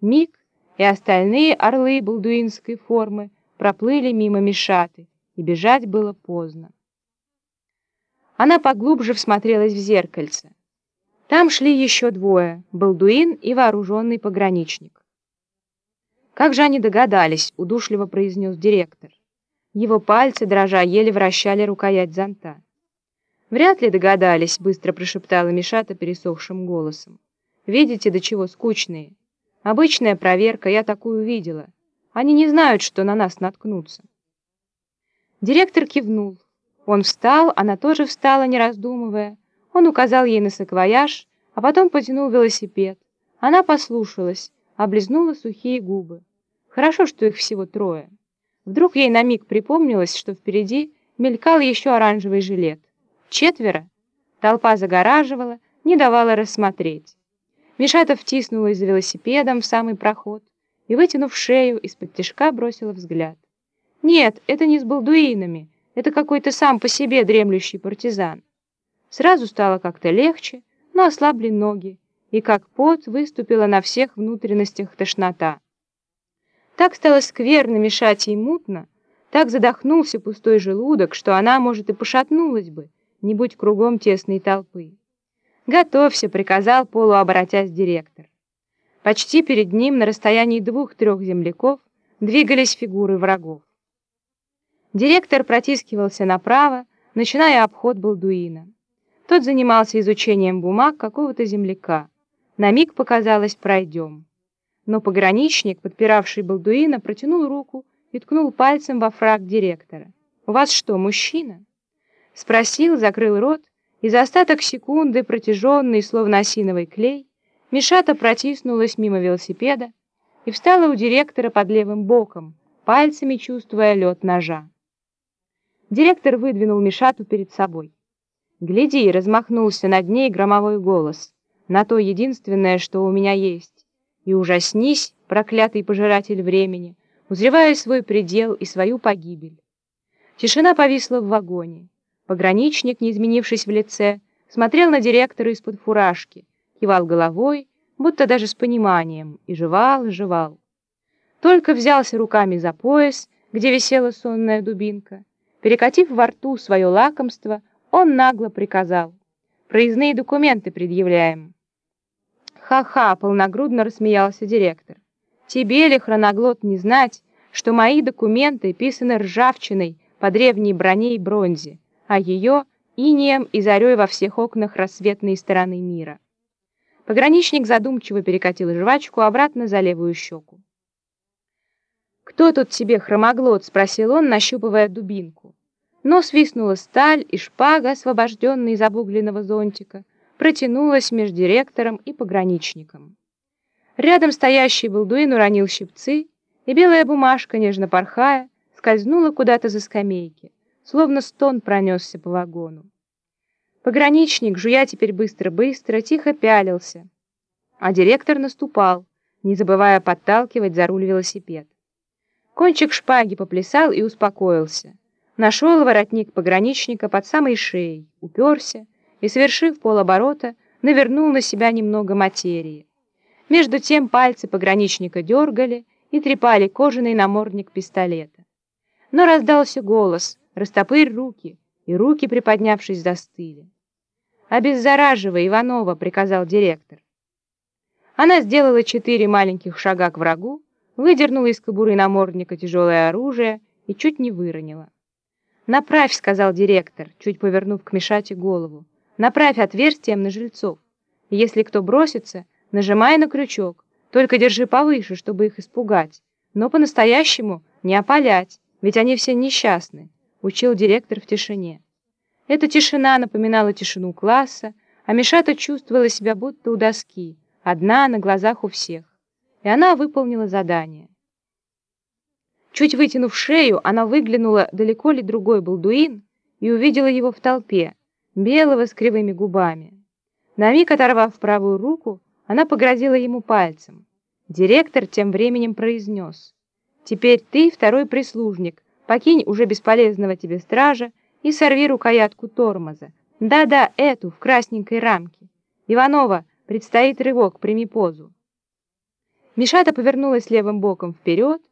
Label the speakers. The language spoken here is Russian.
Speaker 1: Миг, и остальные орлы балдуинской формы проплыли мимо Мишаты, и бежать было поздно. Она поглубже всмотрелась в зеркальце. Там шли еще двое — балдуин и вооруженный пограничник. «Как же они догадались?» — удушливо произнес директор. Его пальцы, дрожа, еле вращали рукоять зонта. «Вряд ли догадались», — быстро прошептала Мишата пересохшим голосом. «Видите, до чего скучные. Обычная проверка, я такую видела. Они не знают, что на нас наткнутся». Директор кивнул. Он встал, она тоже встала, не раздумывая. Он указал ей на саквояж, а потом потянул велосипед. Она послушалась, облизнула сухие губы. Хорошо, что их всего трое. Вдруг ей на миг припомнилось, что впереди мелькал еще оранжевый жилет. Четверо? Толпа загораживала, не давала рассмотреть. Мишата втиснулась за велосипедом в самый проход и, вытянув шею, из-под тяжка бросила взгляд. Нет, это не с балдуинами, это какой-то сам по себе дремлющий партизан. Сразу стало как-то легче, но ослабли ноги, и как пот выступила на всех внутренностях тошнота. Так стало скверно мешать ей мутно, так задохнулся пустой желудок, что она, может, и пошатнулась бы, не будь кругом тесной толпы. «Готовься», — приказал, полуоборотясь директор. Почти перед ним, на расстоянии двух-трех земляков, двигались фигуры врагов. Директор протискивался направо, начиная обход Балдуина. Тот занимался изучением бумаг какого-то земляка. На миг показалось «пройдем» но пограничник, подпиравший Балдуина, протянул руку и ткнул пальцем во фраг директора. «У вас что, мужчина?» Спросил, закрыл рот, и за остаток секунды, протяженный, словно осиновый клей, Мишата протиснулась мимо велосипеда и встала у директора под левым боком, пальцами чувствуя лед ножа. Директор выдвинул Мишату перед собой. «Гляди!» — размахнулся над ней громовой голос. «На то единственное, что у меня есть и ужаснись, проклятый пожиратель времени, узревая свой предел и свою погибель. Тишина повисла в вагоне. Пограничник, не изменившись в лице, смотрел на директора из-под фуражки, кивал головой, будто даже с пониманием, и жевал, жевал. Только взялся руками за пояс, где висела сонная дубинка. Перекатив во рту свое лакомство, он нагло приказал. «Проездные документы предъявляем». «Ха-ха!» — полногрудно рассмеялся директор. «Тебе ли, хроноглот, не знать, что мои документы писаны ржавчиной по древней броне и бронзе, а ее — инеем и зарей во всех окнах рассветной стороны мира?» Пограничник задумчиво перекатил жвачку обратно за левую щеку. «Кто тут тебе хромоглот?» — спросил он, нащупывая дубинку. Но свистнула сталь, и шпага, освобожденная из обугленного зонтика, протянулась между директором и пограничником. Рядом стоящий Балдуин уронил щипцы, и белая бумажка, нежно порхая, скользнула куда-то за скамейки, словно стон пронесся по вагону. Пограничник, жуя теперь быстро-быстро, тихо пялился, а директор наступал, не забывая подталкивать за руль велосипед. Кончик шпаги поплясал и успокоился. Нашел воротник пограничника под самой шеей, уперся, и, совершив полоборота, навернул на себя немного материи. Между тем пальцы пограничника дергали и трепали кожаный намордник пистолета. Но раздался голос «Растопырь руки!» и руки, приподнявшись, застыли. «Обеззараживай, Иванова!» — приказал директор. Она сделала четыре маленьких шага к врагу, выдернула из кобуры намордника тяжелое оружие и чуть не выронила. «Направь», — сказал директор, чуть повернув к Мишате голову. Направь отверстием на жильцов. Если кто бросится, нажимай на крючок. Только держи повыше, чтобы их испугать. Но по-настоящему не опалять, ведь они все несчастны, учил директор в тишине. Эта тишина напоминала тишину класса, а Мишата чувствовала себя будто у доски, одна на глазах у всех. И она выполнила задание. Чуть вытянув шею, она выглянула, далеко ли другой балдуин, и увидела его в толпе, белого с кривыми губами. На миг оторвав правую руку, она погрозила ему пальцем. Директор тем временем произнес. «Теперь ты, второй прислужник, покинь уже бесполезного тебе стража и сорви рукоятку тормоза. Да-да, эту, в красненькой рамке. Иванова, предстоит рывок, прими позу». Мишата повернулась левым боком вперед,